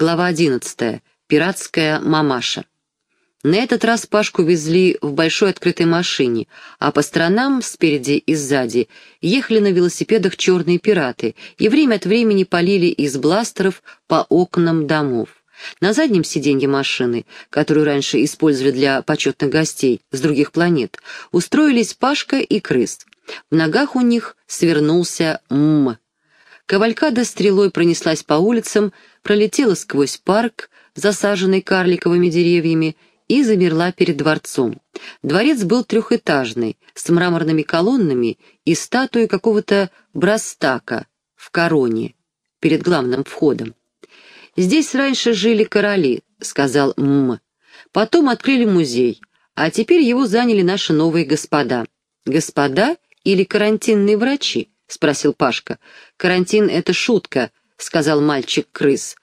Глава 11. Пиратская мамаша. На этот раз Пашку везли в большой открытой машине, а по сторонам, спереди и сзади, ехали на велосипедах черные пираты и время от времени полили из бластеров по окнам домов. На заднем сиденье машины, которую раньше использовали для почетных гостей с других планет, устроились Пашка и крыс. В ногах у них свернулся М. Кавалькада стрелой пронеслась по улицам, пролетела сквозь парк, засаженный карликовыми деревьями, и замерла перед дворцом. Дворец был трехэтажный, с мраморными колоннами и статуей какого-то брастака в короне перед главным входом. «Здесь раньше жили короли», — сказал М. «Потом открыли музей, а теперь его заняли наши новые господа». «Господа или карантинные врачи?» — спросил Пашка. «Карантин — это шутка», — сказал мальчик-крыс.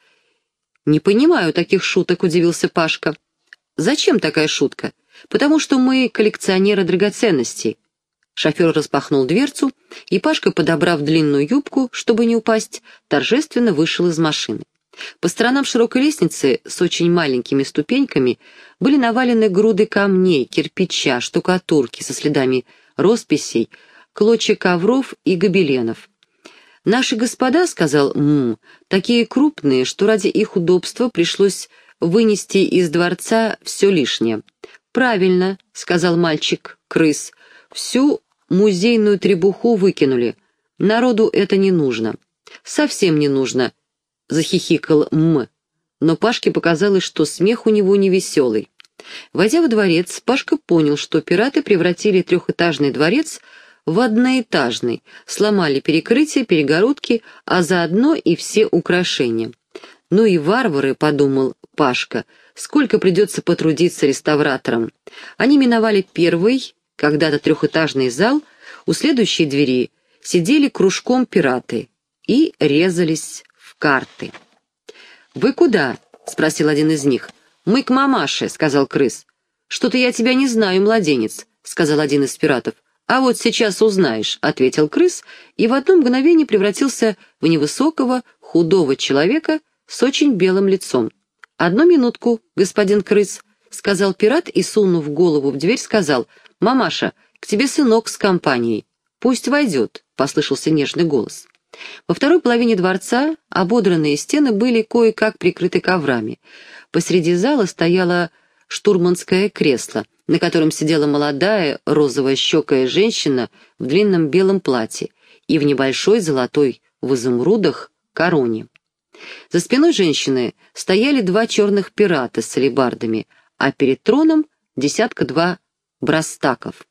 «Не понимаю таких шуток», — удивился Пашка. «Зачем такая шутка? Потому что мы коллекционеры драгоценностей». Шофер распахнул дверцу, и Пашка, подобрав длинную юбку, чтобы не упасть, торжественно вышел из машины. По сторонам широкой лестницы с очень маленькими ступеньками были навалены груды камней, кирпича, штукатурки со следами росписей, клочья ковров и гобеленов. «Наши господа, — сказал Му, — такие крупные, что ради их удобства пришлось вынести из дворца все лишнее». «Правильно, — сказал мальчик-крыс, — всю музейную требуху выкинули. Народу это не нужно». «Совсем не нужно», — захихикал М. Но Пашке показалось, что смех у него невеселый. Войдя во дворец, Пашка понял, что пираты превратили трехэтажный дворец в одноэтажный, сломали перекрытия, перегородки, а заодно и все украшения. «Ну и варвары», — подумал Пашка, — «сколько придется потрудиться реставраторам». Они миновали первый, когда-то трехэтажный зал, у следующей двери сидели кружком пираты и резались в карты. «Вы куда?» — спросил один из них. «Мы к мамаше», — сказал крыс. «Что-то я тебя не знаю, младенец», — сказал один из пиратов. «А вот сейчас узнаешь», — ответил крыс, и в одно мгновение превратился в невысокого, худого человека с очень белым лицом. «Одну минутку, господин крыс», — сказал пират и, сунув голову в дверь, сказал, «Мамаша, к тебе сынок с компанией. Пусть войдет», — послышался нежный голос. Во второй половине дворца ободранные стены были кое-как прикрыты коврами. Посреди зала стояло штурманское кресло — на котором сидела молодая розовая щекая женщина в длинном белом платье и в небольшой золотой в изумрудах короне. За спиной женщины стояли два черных пирата с алебардами, а перед троном десятка-два брастаков.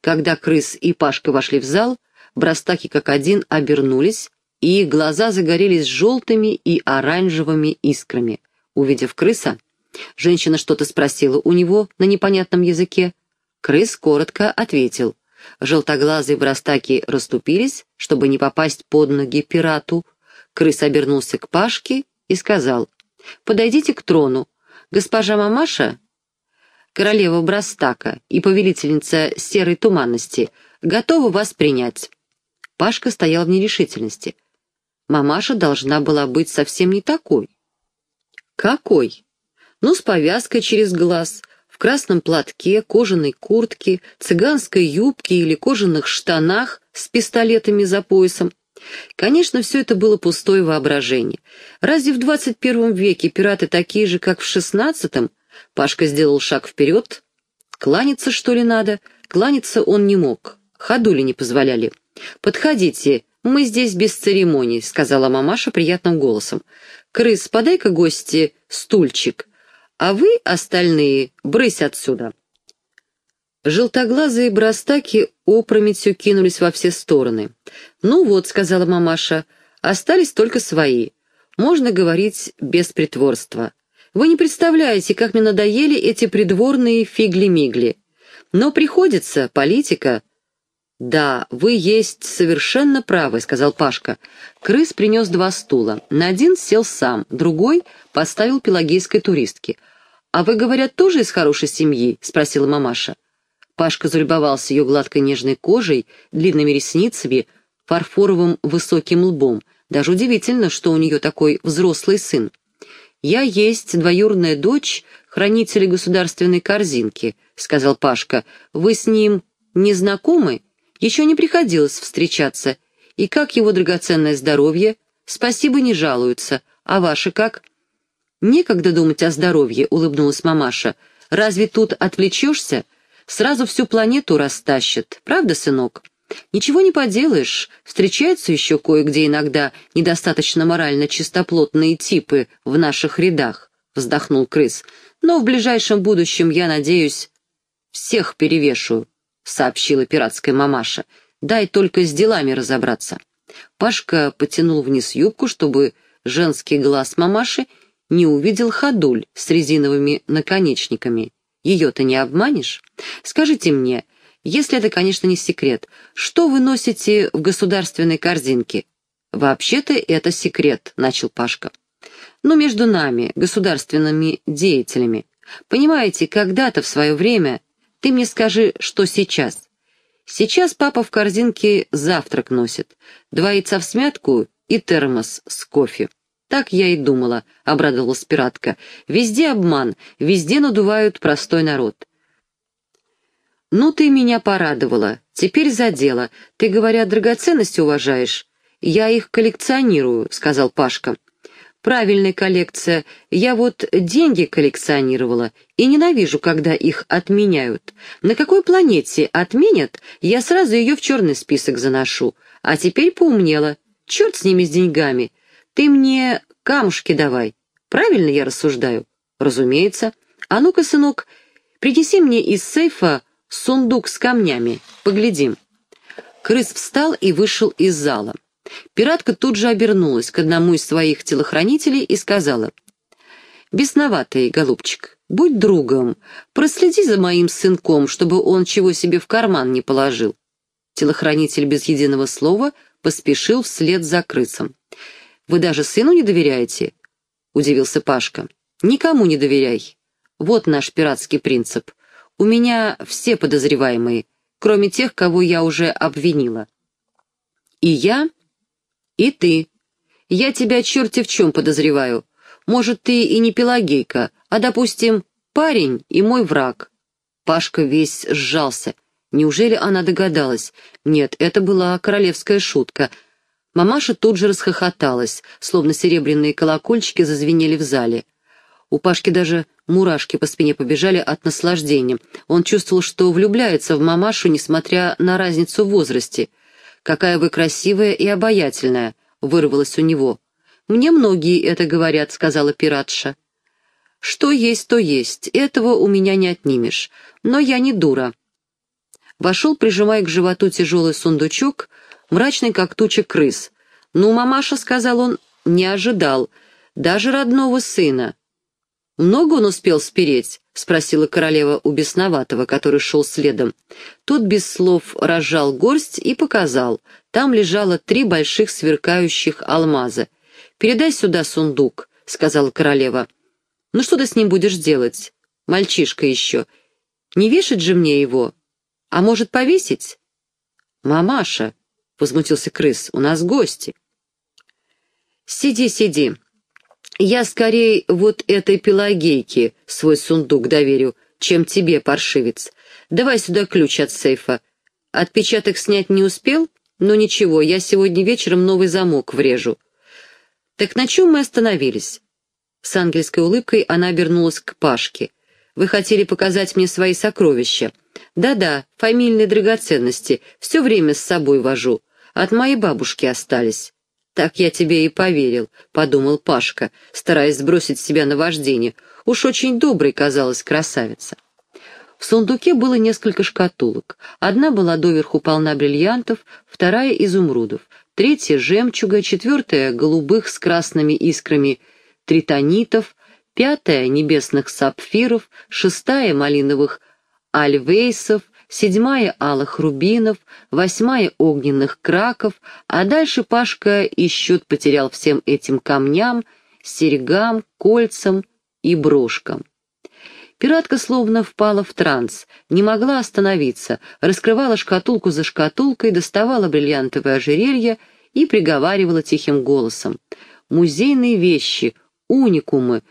Когда крыс и Пашка вошли в зал, брастаки как один обернулись, и их глаза загорелись желтыми и оранжевыми искрами. Увидев крыса, Женщина что-то спросила у него на непонятном языке. Крыс коротко ответил. Желтоглазые брастаки расступились, чтобы не попасть под ноги пирату. Крыс обернулся к Пашке и сказал, «Подойдите к трону. Госпожа Мамаша, королева Брастака и повелительница серой туманности, готова вас принять». Пашка стоял в нерешительности. Мамаша должна была быть совсем не такой. «Какой?» Ну, с повязкой через глаз, в красном платке, кожаной куртке, цыганской юбке или кожаных штанах с пистолетами за поясом. Конечно, все это было пустое воображение. Разве в 21 веке пираты такие же, как в 16-м? Пашка сделал шаг вперед. Кланяться, что ли, надо? Кланяться он не мог. Ходули не позволяли. «Подходите, мы здесь без церемоний», — сказала мамаша приятным голосом. «Крыс, подай-ка гости стульчик а вы, остальные, брысь отсюда». Желтоглазые брастаки опрометью кинулись во все стороны. «Ну вот», — сказала мамаша, — «остались только свои. Можно говорить без притворства. Вы не представляете, как мне надоели эти придворные фигли-мигли. Но приходится, политика». «Да, вы есть совершенно правы», — сказал Пашка. Крыс принес два стула. На один сел сам, другой поставил пелагейской туристке. «А вы, говорят, тоже из хорошей семьи?» — спросила мамаша. Пашка залюбовался ее гладкой нежной кожей, длинными ресницами, фарфоровым высоким лбом. Даже удивительно, что у нее такой взрослый сын. «Я есть двоюродная дочь хранителя государственной корзинки», — сказал Пашка. «Вы с ним не знакомы? Еще не приходилось встречаться. И как его драгоценное здоровье? Спасибо, не жалуются. А ваше как?» «Некогда думать о здоровье», — улыбнулась мамаша. «Разве тут отвлечешься? Сразу всю планету растащат. Правда, сынок?» «Ничего не поделаешь, встречаются еще кое-где иногда недостаточно морально чистоплотные типы в наших рядах», — вздохнул крыс. «Но в ближайшем будущем, я надеюсь, всех перевешаю», — сообщила пиратская мамаша. «Дай только с делами разобраться». Пашка потянул вниз юбку, чтобы женский глаз мамаши не увидел ходуль с резиновыми наконечниками. Ее-то не обманешь? Скажите мне, — если это, конечно, не секрет. Что вы носите в государственной корзинке?» «Вообще-то это секрет», — начал Пашка. «Но между нами, государственными деятелями. Понимаете, когда-то в свое время... Ты мне скажи, что сейчас. Сейчас папа в корзинке завтрак носит. Два яйца в смятку и термос с кофе. «Так я и думала», — обрадовалась пиратка. «Везде обман, везде надувают простой народ. «Ну, ты меня порадовала. Теперь за дело. Ты, говорят, драгоценности уважаешь?» «Я их коллекционирую», — сказал Пашка. «Правильная коллекция. Я вот деньги коллекционировала и ненавижу, когда их отменяют. На какой планете отменят, я сразу ее в черный список заношу. А теперь поумнела. Черт с ними, с деньгами. Ты мне камушки давай. Правильно я рассуждаю?» «Разумеется. А ну-ка, сынок, принеси мне из сейфа сундук с камнями. Поглядим». Крыс встал и вышел из зала. Пиратка тут же обернулась к одному из своих телохранителей и сказала, «Бесноватый, голубчик, будь другом, проследи за моим сынком, чтобы он чего себе в карман не положил». Телохранитель без единого слова поспешил вслед за крысом. «Вы даже сыну не доверяете?» — удивился Пашка. «Никому не доверяй. Вот наш пиратский принцип. У меня все подозреваемые, кроме тех, кого я уже обвинила. И я, и ты. Я тебя черти в чем подозреваю. Может, ты и не Пелагейка, а, допустим, парень и мой враг. Пашка весь сжался. Неужели она догадалась? Нет, это была королевская шутка. Мамаша тут же расхохоталась, словно серебряные колокольчики зазвенели в зале. У Пашки даже мурашки по спине побежали от наслаждения. Он чувствовал, что влюбляется в мамашу, несмотря на разницу в возрасте. «Какая вы красивая и обаятельная!» — вырвалось у него. «Мне многие это говорят», — сказала пиратша. «Что есть, то есть. Этого у меня не отнимешь. Но я не дура». Вошел, прижимая к животу тяжелый сундучок, мрачный, как туча крыс. «Ну, мамаша», — сказал он, — «не ожидал. Даже родного сына. «Много он успел спереть?» — спросила королева у бесноватого, который шел следом. Тот без слов разжал горсть и показал. Там лежало три больших сверкающих алмаза. «Передай сюда сундук», — сказала королева. «Ну что ты с ним будешь делать? Мальчишка еще. Не вешать же мне его? А может, повесить?» «Мамаша», — возмутился крыс, — «у нас гости». «Сиди, сиди», я скорее вот этой пелагейке свой сундук доверю, чем тебе, паршивец. Давай сюда ключ от сейфа. Отпечаток снять не успел? Но ничего, я сегодня вечером новый замок врежу. Так на чем мы остановились? С ангельской улыбкой она обернулась к Пашке. Вы хотели показать мне свои сокровища. Да-да, фамильные драгоценности, все время с собой вожу. От моей бабушки остались. «Так я тебе и поверил», — подумал Пашка, стараясь сбросить с себя наваждение. Уж очень доброй казалась красавица. В сундуке было несколько шкатулок. Одна была доверху полна бриллиантов, вторая — изумрудов, третья — жемчуга, четвертая — голубых с красными искрами тритонитов, пятая — небесных сапфиров, шестая — малиновых альвейсов, седьмая — алых рубинов, восьмая — огненных краков, а дальше Пашка и счет потерял всем этим камням, серьгам, кольцам и брошкам. Пиратка словно впала в транс, не могла остановиться, раскрывала шкатулку за шкатулкой, доставала бриллиантовое ожерелье и приговаривала тихим голосом. «Музейные вещи, уникумы.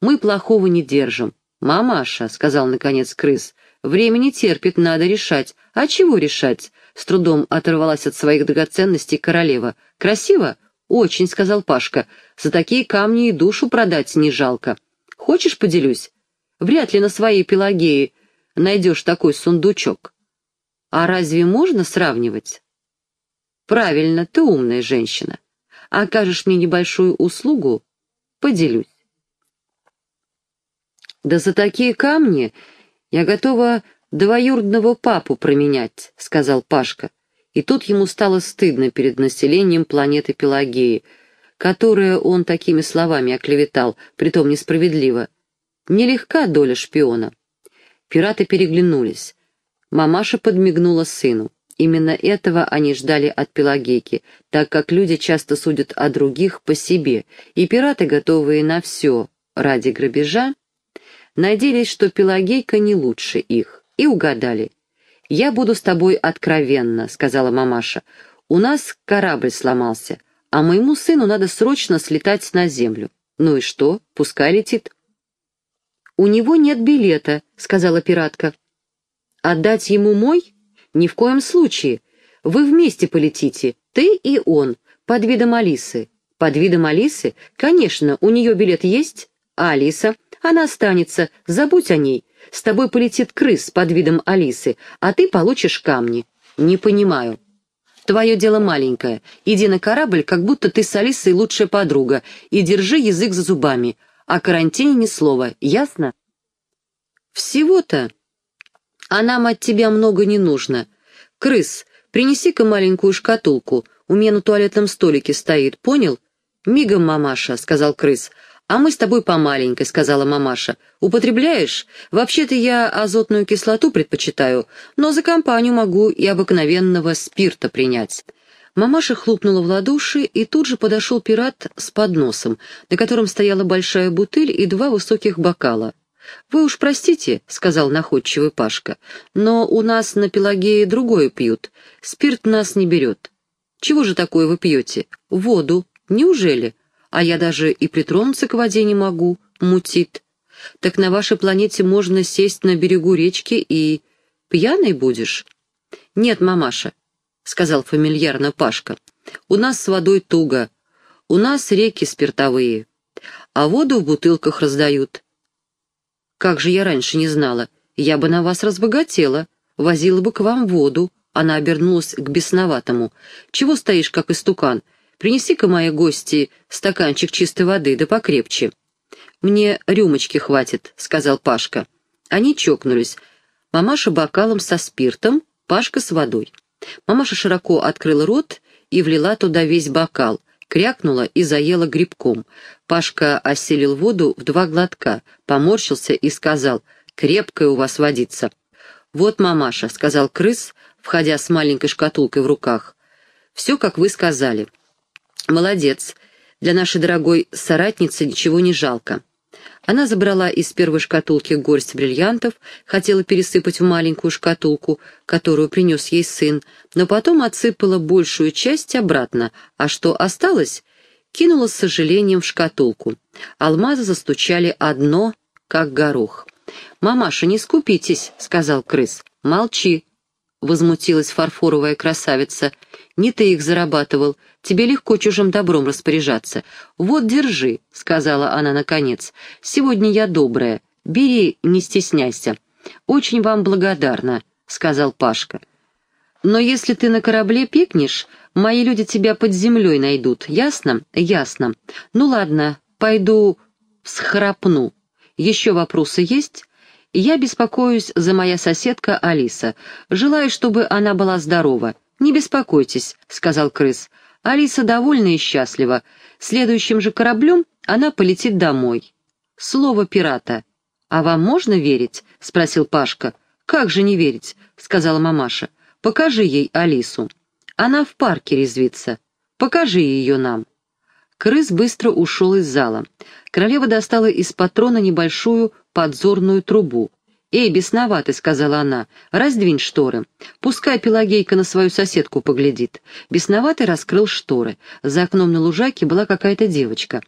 Мы плохого не держим. «Мамаша», — сказал наконец крыс, — «время не терпит, надо решать». «А чего решать?» — с трудом оторвалась от своих драгоценностей королева. «Красиво?» «Очень», — сказал Пашка. «За такие камни и душу продать не жалко. Хочешь, поделюсь? Вряд ли на своей Пелагее найдешь такой сундучок. А разве можно сравнивать?» «Правильно, ты умная женщина. Окажешь мне небольшую услугу? Поделюсь». «Да за такие камни я готова двоюродного папу променять», — сказал Пашка. И тут ему стало стыдно перед населением планеты Пелагеи, которое он такими словами оклеветал, притом несправедливо. Нелегка доля шпиона. Пираты переглянулись. Мамаша подмигнула сыну. Именно этого они ждали от Пелагейки, так как люди часто судят о других по себе, и пираты, готовые на все ради грабежа, надеялись, что Пелагейка не лучше их, и угадали. «Я буду с тобой откровенна», — сказала мамаша. «У нас корабль сломался, а моему сыну надо срочно слетать на землю. Ну и что? Пускай летит». «У него нет билета», — сказала пиратка. «Отдать ему мой? Ни в коем случае. Вы вместе полетите, ты и он, под видом Алисы». «Под видом Алисы? Конечно, у нее билет есть. А Алиса?» Она останется, забудь о ней. С тобой полетит крыс под видом Алисы, а ты получишь камни. Не понимаю. Твое дело маленькое. Иди на корабль, как будто ты с Алисой лучшая подруга, и держи язык за зубами. О карантине ни слова, ясно? Всего-то. А нам от тебя много не нужно. Крыс, принеси-ка маленькую шкатулку. У меня на туалетном столике стоит, понял? «Мигом, мамаша», — сказал крыс, «А мы с тобой по маленькой», — сказала мамаша. «Употребляешь? Вообще-то я азотную кислоту предпочитаю, но за компанию могу и обыкновенного спирта принять». Мамаша хлопнула в ладоши, и тут же подошел пират с подносом, на котором стояла большая бутыль и два высоких бокала. «Вы уж простите», — сказал находчивый Пашка, «но у нас на Пелагее другое пьют. Спирт нас не берет». «Чего же такое вы пьете? Воду. Неужели?» А я даже и притронуться к воде не могу, мутит. Так на вашей планете можно сесть на берегу речки и... пьяной будешь? Нет, мамаша, — сказал фамильярно Пашка, — у нас с водой туго, у нас реки спиртовые, а воду в бутылках раздают. Как же я раньше не знала, я бы на вас разбогатела, возила бы к вам воду. Она обернулась к бесноватому. «Чего стоишь, как истукан? Принеси-ка моей гости стаканчик чистой воды, да покрепче». «Мне рюмочки хватит», — сказал Пашка. Они чокнулись. Мамаша бокалом со спиртом, Пашка с водой. Мамаша широко открыла рот и влила туда весь бокал, крякнула и заела грибком. Пашка осилил воду в два глотка, поморщился и сказал, «Крепкая у вас водица». «Вот, мамаша», — сказал крыс, входя с маленькой шкатулкой в руках. «Все, как вы сказали. «Молодец. Для нашей дорогой соратницы ничего не жалко». Она забрала из первой шкатулки горсть бриллиантов, хотела пересыпать в маленькую шкатулку, которую принес ей сын, но потом отсыпала большую часть обратно, а что осталось, кинула с сожалением в шкатулку. Алмазы застучали одно, как горох. «Мамаша, не скупитесь», — сказал крыс. «Молчи», — возмутилась фарфоровая красавица. «Не ты их зарабатывал. Тебе легко чужим добром распоряжаться. Вот, держи», — сказала она наконец. «Сегодня я добрая. Бери, не стесняйся». «Очень вам благодарна», — сказал Пашка. «Но если ты на корабле пикнешь, мои люди тебя под землей найдут. Ясно? Ясно. Ну ладно, пойду схрапну. Еще вопросы есть?» Я беспокоюсь за моя соседка Алиса. Желаю, чтобы она была здорова. Не беспокойтесь, сказал крыс. Алиса довольна и счастлива. Следующим же кораблем она полетит домой. Слово пирата. А вам можно верить? спросил Пашка. Как же не верить? сказала мамаша. Покажи ей Алису. Она в парке резвится. Покажи ее нам. Крыс быстро ушел из зала. Королева достала из патрона небольшую подзорную трубу. «Эй, бесноватый», — сказала она, — «раздвинь шторы. Пускай Пелагейка на свою соседку поглядит». Бесноватый раскрыл шторы. За окном на лужайке была какая-то девочка.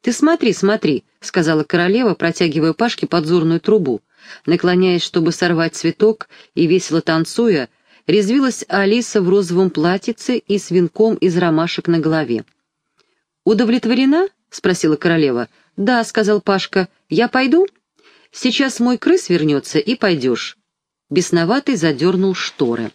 «Ты смотри, смотри», — сказала королева, протягивая Пашке подзорную трубу. Наклоняясь, чтобы сорвать цветок, и весело танцуя, резвилась Алиса в розовом платьице и с венком из ромашек на голове. «Удовлетворена?» — спросила королева. «Да», — сказал Пашка. «Я пойду?» «Сейчас мой крыс вернется, и пойдешь». Бесноватый задернул шторы.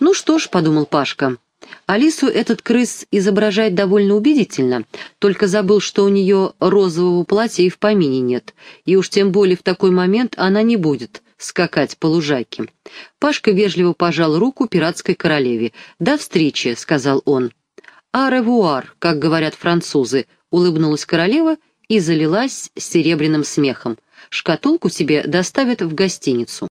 «Ну что ж», — подумал Пашка, — «Алису этот крыс изображает довольно убедительно, только забыл, что у нее розового платья и в помине нет, и уж тем более в такой момент она не будет скакать по лужайке». Пашка вежливо пожал руку пиратской королеве. «До встречи», — сказал он. «А как говорят французы», — улыбнулась королева и залилась серебряным смехом. «Шкатулку себе доставят в гостиницу».